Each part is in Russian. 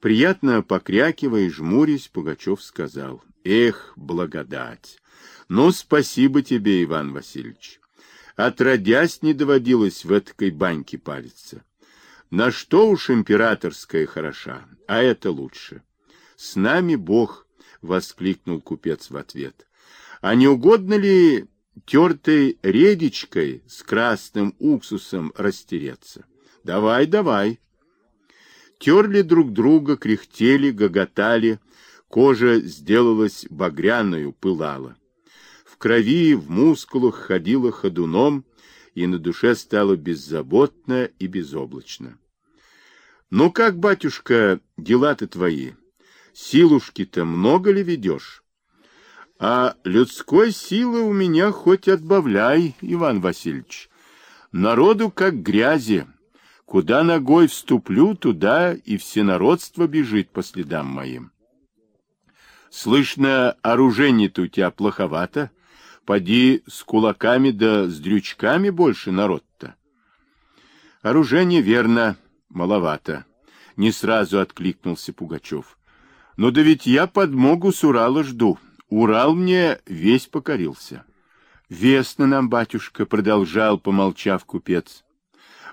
Приятно покрякивая и жмурясь, Пугачев сказал, «Эх, благодать! Ну, спасибо тебе, Иван Васильевич. Отродясь не доводилось в этой баньке париться. На что уж императорская хороша, а это лучше. С нами Бог, — воскликнул купец в ответ. А не угодно ли тертой редичкой с красным уксусом растереться? Давай, давай. Терли друг друга, кряхтели, гоготали, кожа сделалась багряную, пылала. В крови, в мускулах ходила ходуном, и на душе стало беззаботно и безоблачно. Ну как, батюшка, дела-то твои? Силушки-то много ли ведешь? А людской силы у меня хоть отбавляй, Иван Васильевич. Народу как грязи. Куда ногой вступлю, туда и всенародство бежит по следам моим. Слышно, оружение-то у тебя плоховато. Поди с кулаками да с дрючками больше народ-то. Оружение верно, маловато. Не сразу откликнулся Пугачев. Но да ведь я подмогу с Урала жду. Урал мне весь покорился. Весно нам, батюшка, продолжал, помолчав купец.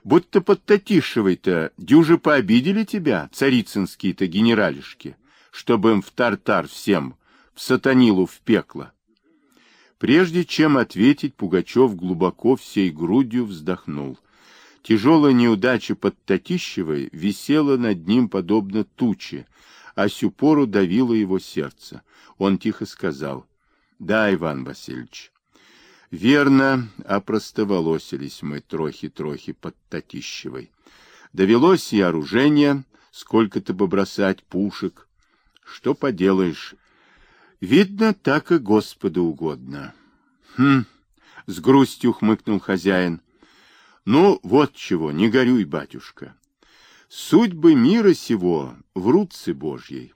Будто под Татишевой-то дюже пообидели тебя, царицынские-то генералишки, чтобы им в тартар всем, в сатанилу в пекло. Прежде чем ответить, Пугачев глубоко всей грудью вздохнул. Тяжелая неудача под Татищевой висела над ним подобно туче, а сю пору давило его сердце. Он тихо сказал, «Да, Иван Васильевич, верно, опростоволосились мы трохи-трохи под Татищевой. Довелось и оружение, сколько-то бы бросать пушек. Что поделаешь, Видно, так и Господу угодно. Хм, с грустью хмыкнул хозяин. Ну, вот чего, не горюй, батюшка. Судьбы мира сего в руце Божьей,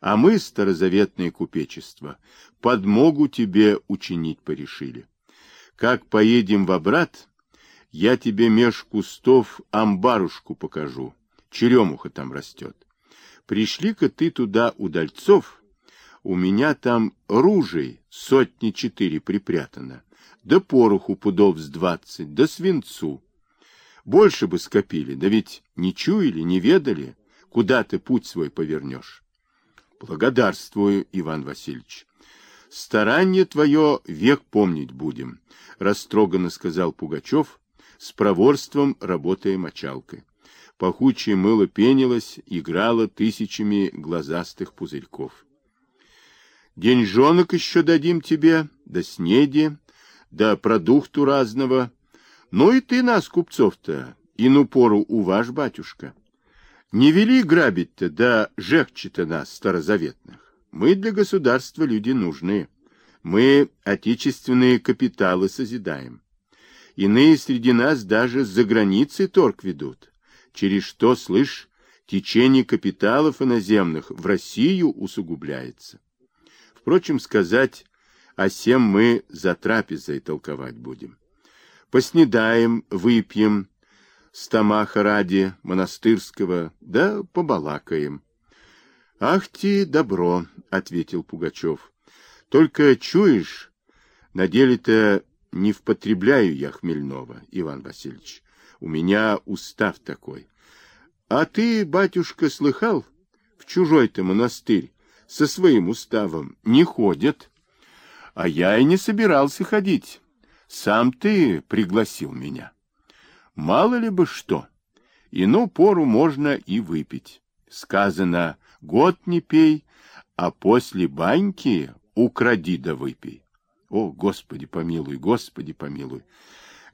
а мы, старозаветное купечество, подмогу тебе учинить порешили. Как поедем в обрат, я тебе меж кустов амбарушку покажу, черемуха там растет. Пришли-ка ты туда удальцов, у меня там ружей сотни четыре припрятано, да пороху пудов с двадцать, да свинцу. Больше бы скопили, да ведь не чуяли, не ведали, куда ты путь свой повернешь. Благодарствую, Иван Васильевич. Старание твое век помнить будем, растроганно сказал Пугачев, с проворством работая мочалкой. Пахучее мыло пенилось, играло тысячами глазастых пузырьков. Деньжонок еще дадим тебе, да снеди, да продукту разного. Ну и ты нас, купцов-то, и ну пору ваш батюшка. Не вели грабить-то, да жегче-то нас, старозаветных. Мы для государства люди нужные. Мы отечественные капиталы созидаем. Иные среди нас даже за границей торг ведут, через что, слышь, течение капиталов иноземных в Россию усугубляется. Впрочем, сказать о сем мы за трапезой толковать будем. Поснедаем, выпьем, стомаха ради монастырского, да побалакаем. — Ах ты, добро, — ответил Пугачев. — Только чуешь, на деле-то не впотребляю я хмельного, Иван Васильевич. У меня устав такой. А ты, батюшка, слыхал, в чужой-то монастырь со своим уставом не ходят. А я и не собирался ходить. Сам ты пригласил меня. Мало ли бы что. Ину пору можно и выпить. Сказано, год не пей, а после баньки укради да выпей. О, Господи помилуй, Господи помилуй.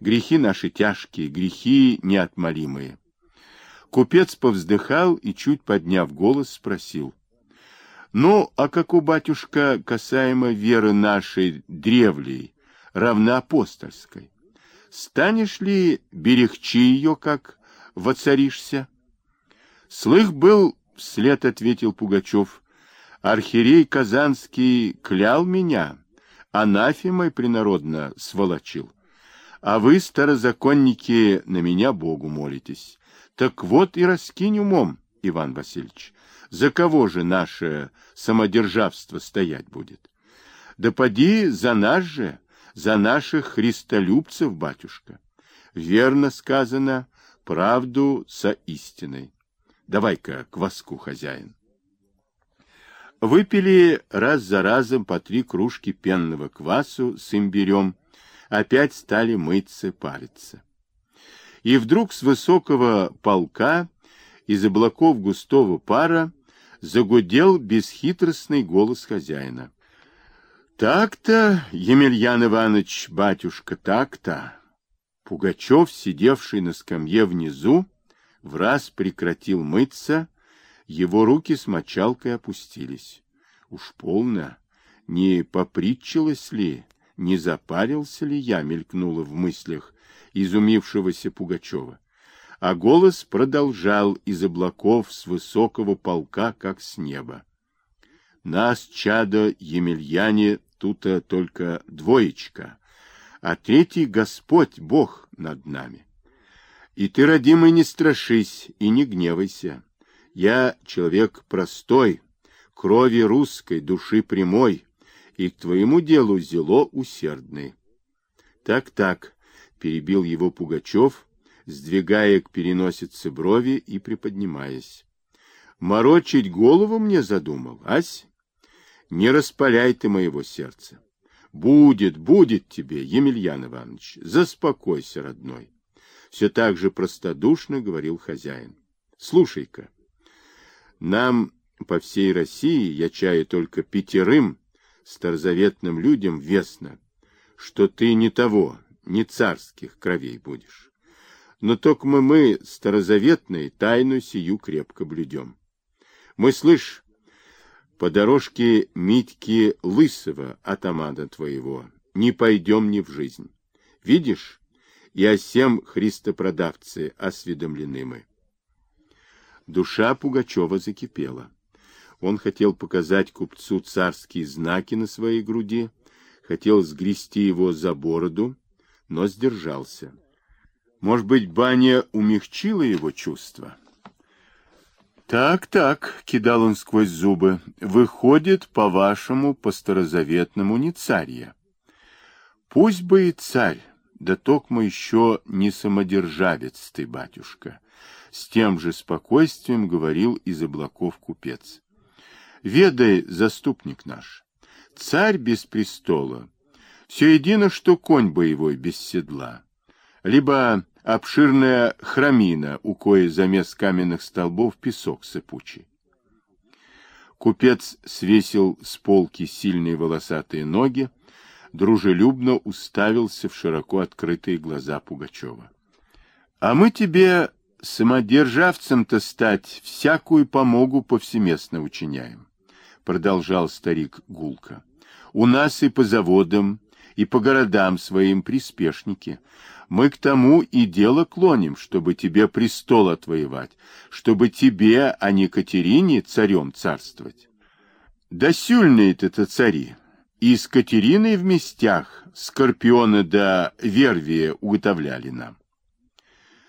Грехи наши тяжкие, грехи неотмолимые. Купец повздыхал и, чуть подняв голос, спросил. Ну, а как у батюшка касаемо веры нашей древлей, равноапостольской? Станешь ли берегчи ее, как воцаришься? Слых был, вслед ответил Пугачев, архиерей Казанский клял меня, анафемой принародно сволочил. А вы, старозаконники, на меня Богу молитесь. Так вот и раскинь умом, Иван Васильевич. За кого же наше самодержавство стоять будет? Да поди за нас же, за наших христолюбцев, батюшка. Верно сказано, правду со истиной. Давай-ка кваску, хозяин. Выпили раз за разом по три кружки пенного квасу с имбирем, опять стали мыться, париться. И вдруг с высокого полка из облаков густого пара загудел бесхитростный голос хозяина. Так-то, Емельян Иванович, батюшка, так-то. Пугачев, сидевший на скамье внизу, в раз прекратил мыться, его руки с мочалкой опустились. Уж полно, не попритчилось ли, не запарился ли я, мелькнуло в мыслях изумившегося Пугачева. А голос продолжал из облаков с высокого полка, как с неба. Нас, чадо Емельяне, тут только двоечка, а третий Господь, Бог над нами. И ты, родимый, не страшись и не гневайся. Я человек простой, крови русской, души прямой, и к твоему делу зело усердный. Так-так, перебил его Пугачев, сдвигая к переносице брови и приподнимаясь. Морочить голову мне задумал, ась? Не распаляй ты моего сердца. Будет, будет тебе, Емельян Иванович, заспокойся, родной. Все так же простодушно говорил хозяин. Слушай-ка, нам по всей России, я чаю только пятерым старозаветным людям весно, что ты не того, не царских кровей будешь. Но только мы, мы, старозаветные, тайну сию крепко блюдем. Мы, слышь, по дорожке Митьки Лысого, атамана твоего, не пойдем ни в жизнь. Видишь, и о сем христопродавцы осведомлены мы. Душа Пугачева закипела. Он хотел показать купцу царские знаки на своей груди, хотел сгрести его за бороду, но сдержался. Может быть, баня умягчила его чувства? Так, так, кидал он сквозь зубы. Выходит, по-вашему, по старозаветному не царь Пусть бы и царь, да токмо еще не самодержавец ты, батюшка. С тем же спокойствием говорил из облаков купец. Ведай, заступник наш, царь без престола, все едино, что конь боевой без седла, либо обширная храмина, у коей замес каменных столбов песок сыпучий. Купец свесил с полки сильные волосатые ноги, дружелюбно уставился в широко открытые глаза Пугачева. — А мы тебе, самодержавцем-то стать, всякую помогу повсеместно учиняем, — продолжал старик Гулка. — У нас и по заводам, и по городам своим приспешники. Мы к тому и дело клоним, чтобы тебе престол отвоевать, чтобы тебе, а не Катерине, царем царствовать. Да сюльные-то цари, и с Катериной в местях Скорпиона до Вервия уготовляли нам.